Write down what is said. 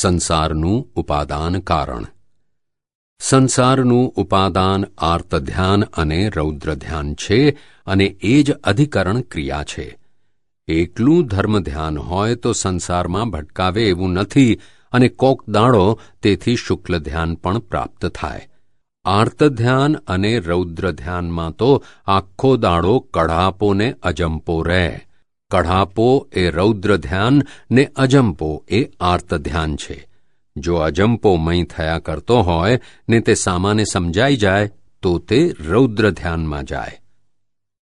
સંસારનું ઉપાદાન કારણ. સંસારનું ઉપાદાન આર્ત ધ્યાન અને રૌદ્ર ધ્યાન છે અને એ જ અધિકરણ ક્રિયા છે. એકલું ધર્મ ધ્યાન હોય તો સંસારમાં ભટકાવે એવું નથી અને કોક દાડો તેથી શુક્લ ધ્યાન પણ પ્રાપ્ત થાય. આર્ત ધ્યાન અને રૌદ્ર ધ્યાનમાં તો આખો દાડો કઢાપોને અજંપો રહે. કઢાપો એ રૌદ્ર ધ્યાન ને અજંપો એ આર્ત ધ્યાન છે. જો અજંપો મય થયા કરતો હોય ને તે સામાને સમજાઈ જાય, તો તે રૌદ્ર ધ્યાનમાં જાય.